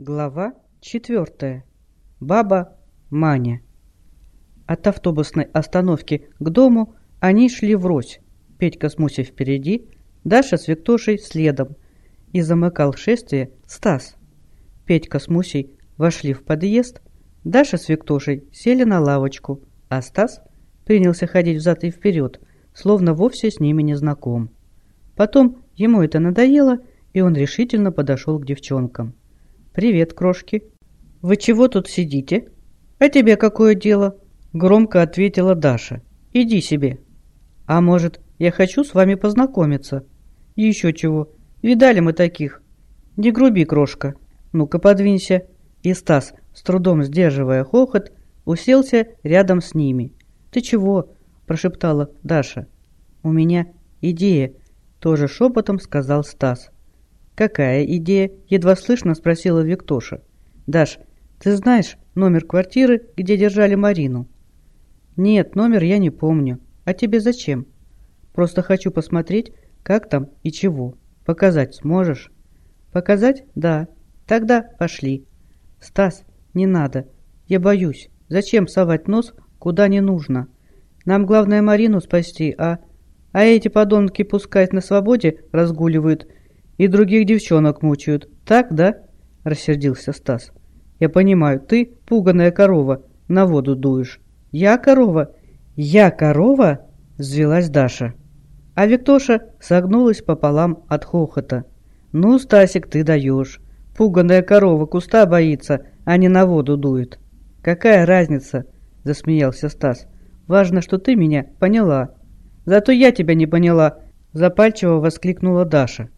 Глава четвертая. Баба Маня. От автобусной остановки к дому они шли врозь. Петька с Мусей впереди, Даша с Виктошей следом. И замыкал шествие Стас. Петька с Мусей вошли в подъезд, Даша с Виктошей сели на лавочку, а Стас принялся ходить взад и вперед, словно вовсе с ними не знаком. Потом ему это надоело, и он решительно подошел к девчонкам. «Привет, крошки!» «Вы чего тут сидите?» «А тебе какое дело?» Громко ответила Даша. «Иди себе». «А может, я хочу с вами познакомиться?» «Еще чего. Видали мы таких?» «Не груби, крошка. Ну-ка, подвинься». И Стас, с трудом сдерживая хохот, уселся рядом с ними. «Ты чего?» – прошептала Даша. «У меня идея», – тоже шепотом сказал Стас. «Какая идея?» – едва слышно спросила Виктоша. «Даш, ты знаешь номер квартиры, где держали Марину?» «Нет, номер я не помню. А тебе зачем?» «Просто хочу посмотреть, как там и чего. Показать сможешь?» «Показать? Да. Тогда пошли». «Стас, не надо. Я боюсь. Зачем совать нос, куда не нужно? Нам главное Марину спасти, а... А эти подонки пускай на свободе разгуливают и других девчонок мучают. Так, да?» – рассердился Стас. «Я понимаю, ты пуганая корова, на воду дуешь». «Я корова?» «Я корова?» – взвелась Даша. А Виктоша согнулась пополам от хохота. «Ну, Стасик, ты даешь. Пуганая корова куста боится, а не на воду дует». «Какая разница?» – засмеялся Стас. «Важно, что ты меня поняла». «Зато я тебя не поняла», – запальчиво воскликнула Даша.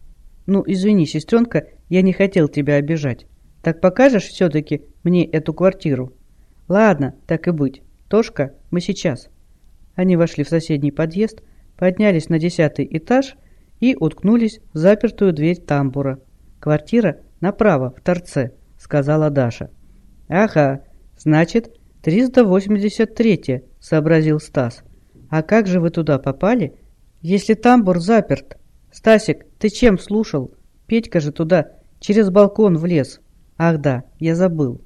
«Ну, извини, сестренка, я не хотел тебя обижать. Так покажешь все-таки мне эту квартиру?» «Ладно, так и быть. Тошка, мы сейчас». Они вошли в соседний подъезд, поднялись на десятый этаж и уткнулись в запертую дверь тамбура. «Квартира направо, в торце», — сказала Даша. «Ага, значит, 383-я», — сообразил Стас. «А как же вы туда попали, если тамбур заперт?» «Стасик, ты чем слушал? Петька же туда, через балкон влез. Ах да, я забыл.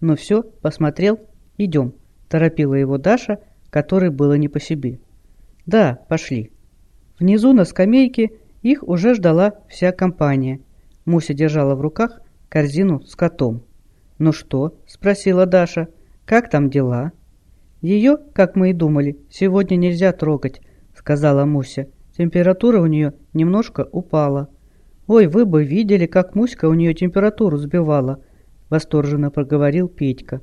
Ну все, посмотрел, идем», – торопила его Даша, которой было не по себе. «Да, пошли». Внизу на скамейке их уже ждала вся компания. Муся держала в руках корзину с котом. «Ну что?» – спросила Даша. «Как там дела?» «Ее, как мы и думали, сегодня нельзя трогать», – сказала Муся. Температура у нее немножко упала. «Ой, вы бы видели, как Муська у нее температуру сбивала!» – восторженно проговорил Петька.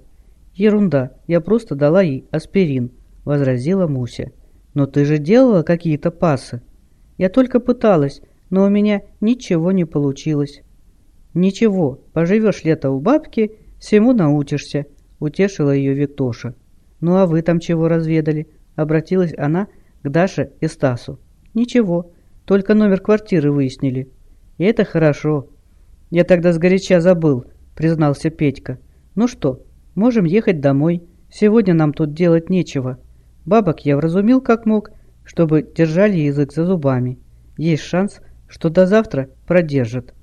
«Ерунда, я просто дала ей аспирин», – возразила Муся. «Но ты же делала какие-то пасы?» «Я только пыталась, но у меня ничего не получилось». «Ничего, поживешь лето у бабки, всему научишься», – утешила ее Виктоша. «Ну а вы там чего разведали?» – обратилась она к Даше и Стасу. «Ничего, только номер квартиры выяснили». «И это хорошо». «Я тогда сгоряча забыл», — признался Петька. «Ну что, можем ехать домой. Сегодня нам тут делать нечего». Бабок я вразумил как мог, чтобы держали язык за зубами. Есть шанс, что до завтра продержат.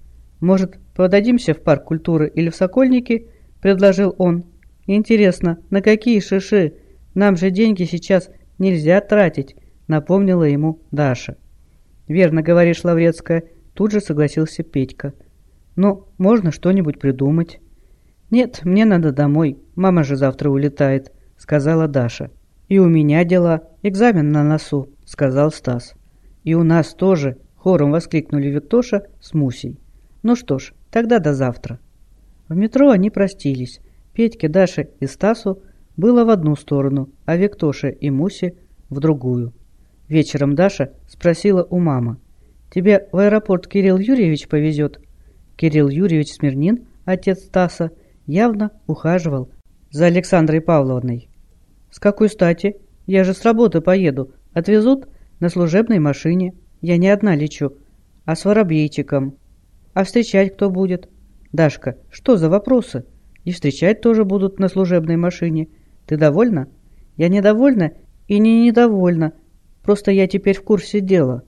«Может, подадимся в парк культуры или в Сокольники?» – предложил он. «Интересно, на какие шиши? Нам же деньги сейчас нельзя тратить напомнила ему Даша. «Верно говоришь, Лаврецкая», — тут же согласился Петька. «Ну, можно что-нибудь придумать». «Нет, мне надо домой, мама же завтра улетает», — сказала Даша. «И у меня дела, экзамен на носу», — сказал Стас. «И у нас тоже», — хором воскликнули Виктоша с Мусей. «Ну что ж, тогда до завтра». В метро они простились. Петьке, Даше и Стасу было в одну сторону, а Виктоше и Мусе — в другую. Вечером Даша спросила у мамы. «Тебя в аэропорт Кирилл Юрьевич повезет?» Кирилл Юрьевич Смирнин, отец Стаса, явно ухаживал за Александрой Павловной. «С какой стати? Я же с работы поеду. Отвезут на служебной машине. Я не одна лечу, а с воробейчиком. А встречать кто будет?» «Дашка, что за вопросы? И встречать тоже будут на служебной машине. Ты довольна?» «Я недовольна и не недовольна», Просто я теперь в курсе дела.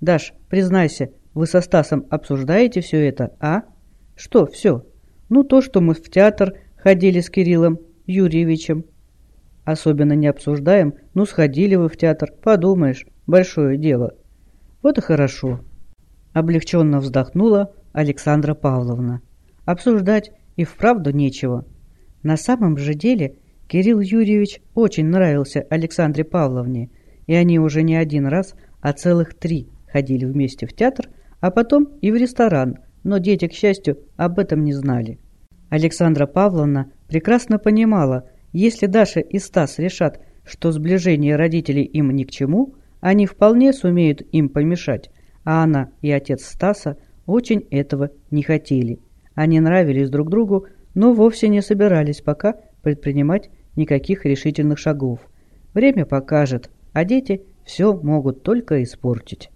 Даш, признайся, вы со Стасом обсуждаете все это, а? Что все? Ну, то, что мы в театр ходили с Кириллом Юрьевичем. Особенно не обсуждаем, ну, сходили вы в театр, подумаешь, большое дело. Вот и хорошо. Облегченно вздохнула Александра Павловна. Обсуждать и вправду нечего. На самом же деле Кирилл Юрьевич очень нравился Александре Павловне, и они уже не один раз, а целых три ходили вместе в театр, а потом и в ресторан, но дети, к счастью, об этом не знали. Александра Павловна прекрасно понимала, если Даша и Стас решат, что сближение родителей им ни к чему, они вполне сумеют им помешать, а она и отец Стаса очень этого не хотели. Они нравились друг другу, но вовсе не собирались пока предпринимать никаких решительных шагов. Время покажет, а дети все могут только испортить.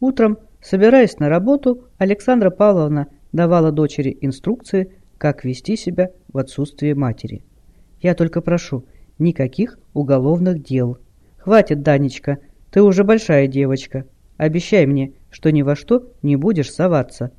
Утром, собираясь на работу, Александра Павловна давала дочери инструкции, как вести себя в отсутствие матери. «Я только прошу, никаких уголовных дел. Хватит, Данечка, ты уже большая девочка. Обещай мне, что ни во что не будешь соваться».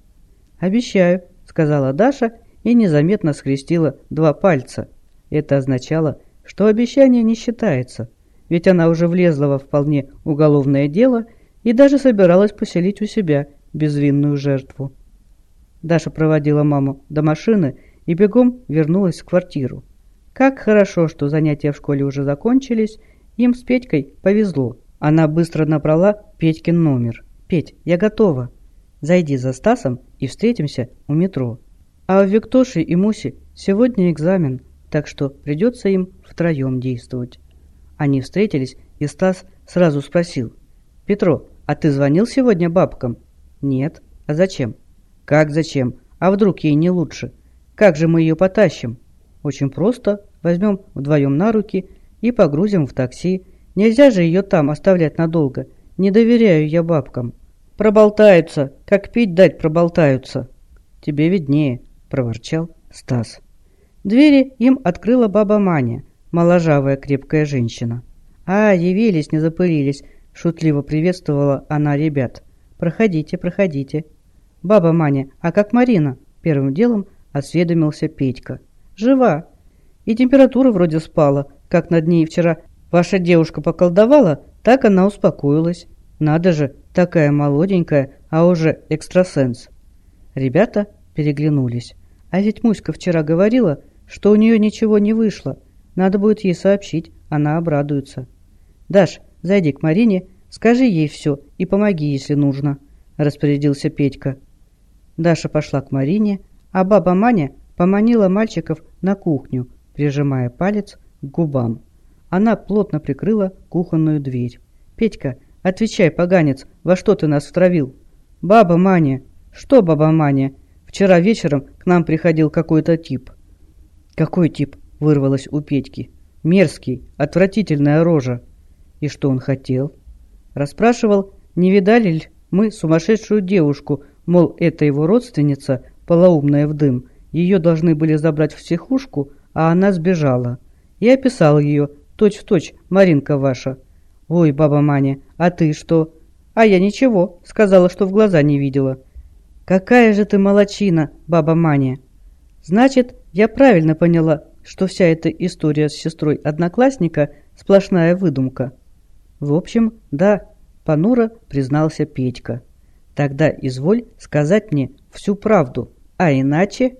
«Обещаю», — сказала Даша и незаметно скрестила два пальца. Это означало, что обещание не считается, ведь она уже влезла во вполне уголовное дело и даже собиралась поселить у себя безвинную жертву. Даша проводила маму до машины и бегом вернулась в квартиру. Как хорошо, что занятия в школе уже закончились, им с Петькой повезло. Она быстро набрала Петькин номер. «Петь, я готова. Зайди за Стасом и встретимся у метро. А у Виктоши и Муси сегодня экзамен, так что придется им втроем действовать. Они встретились, и Стас сразу спросил. «Петро, а ты звонил сегодня бабкам?» «Нет. А зачем?» «Как зачем? А вдруг ей не лучше? Как же мы ее потащим?» «Очень просто. Возьмем вдвоем на руки и погрузим в такси. Нельзя же ее там оставлять надолго. Не доверяю я бабкам». «Проболтаются. Как пить дать проболтаются». «Тебе виднее», – проворчал Стас. Двери им открыла баба Маня, моложавая крепкая женщина. «А, явились, не запылились», — шутливо приветствовала она ребят. «Проходите, проходите». «Баба Маня, а как Марина?» — первым делом осведомился Петька. «Жива. И температура вроде спала, как над ней вчера ваша девушка поколдовала, так она успокоилась. Надо же, такая молоденькая, а уже экстрасенс». Ребята переглянулись. А ведь Муська вчера говорила, что у нее ничего не вышло. Надо будет ей сообщить, она обрадуется. «Даш, зайди к Марине, скажи ей все и помоги, если нужно», – распорядился Петька. Даша пошла к Марине, а баба Маня поманила мальчиков на кухню, прижимая палец к губам. Она плотно прикрыла кухонную дверь. «Петька, отвечай, поганец, во что ты нас втравил?» «Баба Маня!» «Что, баба Маня? Вчера вечером к нам приходил какой-то тип». «Какой тип?» – вырвалось у Петьки. «Мерзкий, отвратительная рожа». «И что он хотел?» Расспрашивал, не видали ли мы сумасшедшую девушку, мол, это его родственница, полоумная в дым. Ее должны были забрать в психушку, а она сбежала. Я описал ее, точь-в-точь, Маринка ваша. Ой, баба Маня, а ты что? А я ничего, сказала, что в глаза не видела. Какая же ты молочина, баба Маня. Значит, я правильно поняла, что вся эта история с сестрой одноклассника – сплошная выдумка. В общем, да, понуро признался Петька. Тогда изволь сказать мне всю правду, а иначе...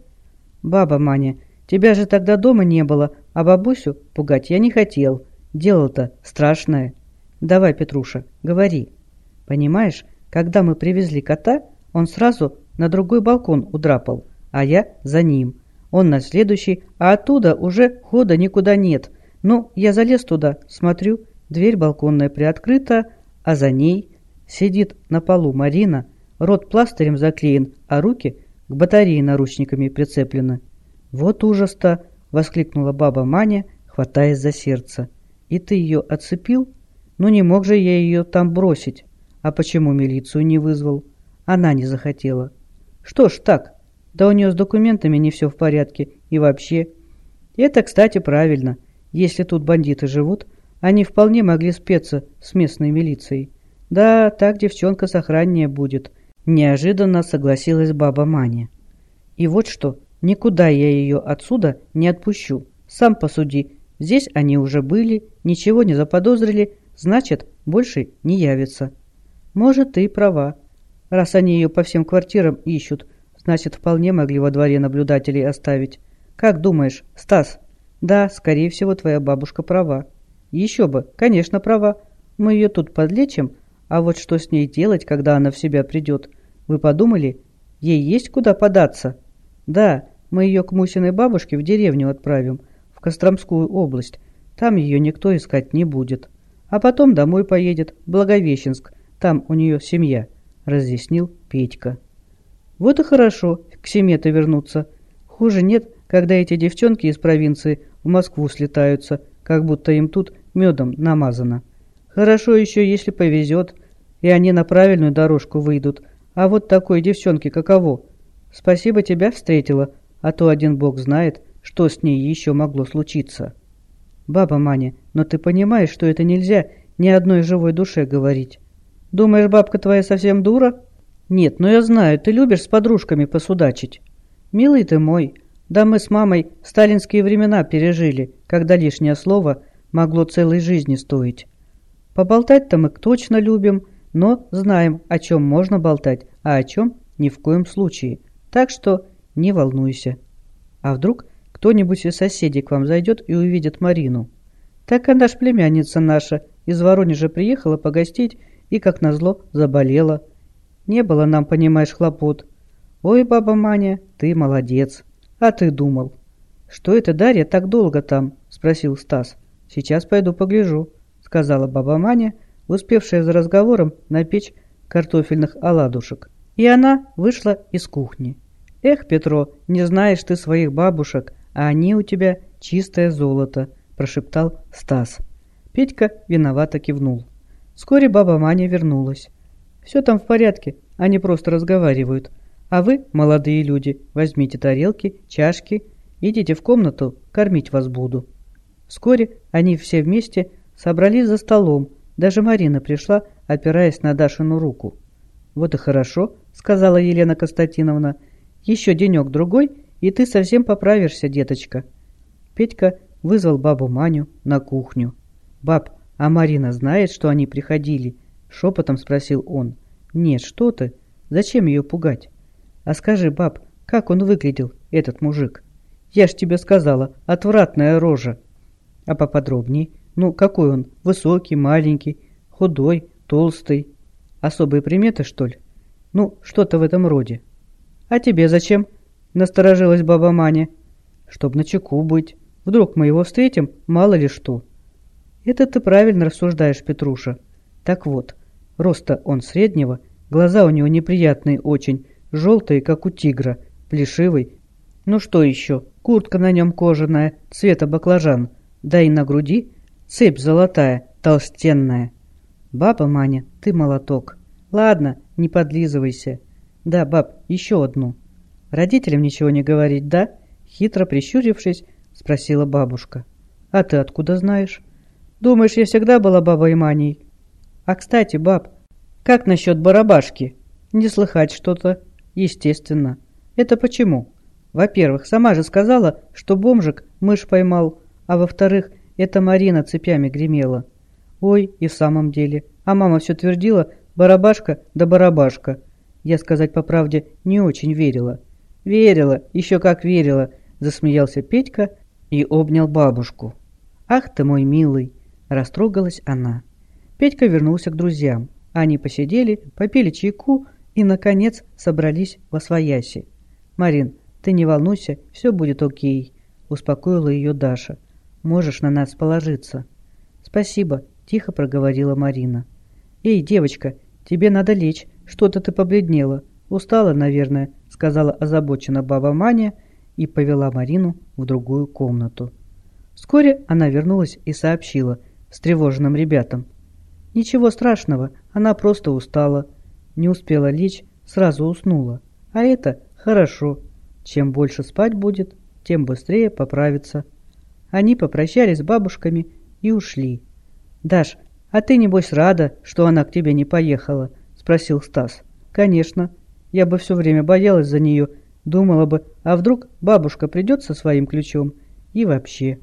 Баба Маня, тебя же тогда дома не было, а бабусю пугать я не хотел. Дело-то страшное. Давай, Петруша, говори. Понимаешь, когда мы привезли кота, он сразу на другой балкон удрапал, а я за ним. Он на следующий, а оттуда уже хода никуда нет. Ну, я залез туда, смотрю, дверь балконная приоткрыта, а за ней сидит на полу Марина, рот пластырем заклеен, а руки к батарее наручниками прицеплены. «Вот ужас-то!» — воскликнула баба Маня, хватаясь за сердце. «И ты ее отцепил? Ну не мог же я ее там бросить. А почему милицию не вызвал? Она не захотела. Что ж так, да у нее с документами не все в порядке. И вообще... Это, кстати, правильно. Если тут бандиты живут, они вполне могли спеться с местной милицией. Да, так девчонка сохраннее будет. Неожиданно согласилась баба Маня. И вот что, Никуда я ее отсюда не отпущу. Сам посуди. Здесь они уже были, ничего не заподозрили, значит, больше не явится. Может, ты и права. Раз они ее по всем квартирам ищут, значит, вполне могли во дворе наблюдателей оставить. Как думаешь, Стас? Да, скорее всего, твоя бабушка права. Еще бы, конечно, права. Мы ее тут подлечим, а вот что с ней делать, когда она в себя придет? Вы подумали? Ей есть куда податься? Да, мы ее к Мусиной бабушке в деревню отправим, в Костромскую область. Там ее никто искать не будет. А потом домой поедет, в Благовещенск, там у нее семья», — разъяснил Петька. «Вот и хорошо, к семье-то вернуться. Хуже нет, когда эти девчонки из провинции в Москву слетаются, как будто им тут медом намазано. Хорошо еще, если повезет, и они на правильную дорожку выйдут. А вот такой девчонке каково? Спасибо тебя встретила, а то один бог знает, что с ней еще могло случиться». «Баба Маня, но ты понимаешь, что это нельзя ни одной живой душе говорить?» Думаешь, бабка твоя совсем дура? Нет, но я знаю, ты любишь с подружками посудачить. Милый ты мой, да мы с мамой сталинские времена пережили, когда лишнее слово могло целой жизни стоить. Поболтать-то мы точно любим, но знаем, о чем можно болтать, а о чем ни в коем случае. Так что не волнуйся. А вдруг кто-нибудь из соседей к вам зайдет и увидит Марину? Так она ж племянница наша, из Воронежа приехала погостить и, как назло, заболела. Не было нам, понимаешь, хлопот. Ой, баба Маня, ты молодец. А ты думал. Что это Дарья так долго там? Спросил Стас. Сейчас пойду погляжу, сказала баба Маня, успевшая за разговором напечь картофельных оладушек. И она вышла из кухни. «Эх, Петро, не знаешь ты своих бабушек, а они у тебя чистое золото», – прошептал Стас. Петька виновато кивнул. Вскоре баба Маня вернулась. «Все там в порядке, они просто разговаривают. А вы, молодые люди, возьмите тарелки, чашки, идите в комнату, кормить вас буду». Вскоре они все вместе собрались за столом, даже Марина пришла, опираясь на Дашину руку. «Вот и хорошо», — сказала Елена Константиновна. «Еще денек-другой, и ты совсем поправишься, деточка». Петька вызвал бабу Маню на кухню. «Баб, «А Марина знает, что они приходили?» — шепотом спросил он. «Нет, что ты? Зачем ее пугать? А скажи, баб, как он выглядел, этот мужик? Я ж тебе сказала, отвратная рожа». «А поподробней? Ну, какой он? Высокий, маленький, худой, толстый? Особые приметы, что ли? Ну, что-то в этом роде». «А тебе зачем?» — насторожилась баба Маня. «Чтоб на чеку быть. Вдруг мы его встретим, мало ли что». Это ты правильно рассуждаешь, Петруша. Так вот, роста он среднего, глаза у него неприятные очень, желтые, как у тигра, плешивый. Ну что еще, куртка на нем кожаная, цвета баклажан, да и на груди цепь золотая, толстенная. Баба Маня, ты молоток. Ладно, не подлизывайся. Да, баб, еще одну. Родителям ничего не говорить, да? Хитро прищурившись, спросила бабушка. А ты откуда знаешь? Думаешь, я всегда была бабой Маней? А, кстати, баб, как насчет барабашки? Не слыхать что-то? Естественно. Это почему? Во-первых, сама же сказала, что бомжик мышь поймал, а во-вторых, это Марина цепями гремела. Ой, и в самом деле. А мама все твердила, барабашка да барабашка. Я, сказать по правде, не очень верила. Верила, еще как верила, засмеялся Петька и обнял бабушку. Ах ты мой милый, Растрогалась она. Петька вернулся к друзьям. Они посидели, попили чайку и, наконец, собрались во свояси. «Марин, ты не волнуйся, все будет окей», — успокоила ее Даша. «Можешь на нас положиться». «Спасибо», — тихо проговорила Марина. «Эй, девочка, тебе надо лечь, что-то ты побледнела. Устала, наверное», — сказала озабоченно баба Маня и повела Марину в другую комнату. Вскоре она вернулась и сообщила — встревоженным ребятам. Ничего страшного, она просто устала. Не успела лечь, сразу уснула. А это хорошо. Чем больше спать будет, тем быстрее поправится. Они попрощались с бабушками и ушли. «Даш, а ты, небось, рада, что она к тебе не поехала?» – спросил Стас. «Конечно. Я бы все время боялась за нее, Думала бы, а вдруг бабушка придет со своим ключом? И вообще...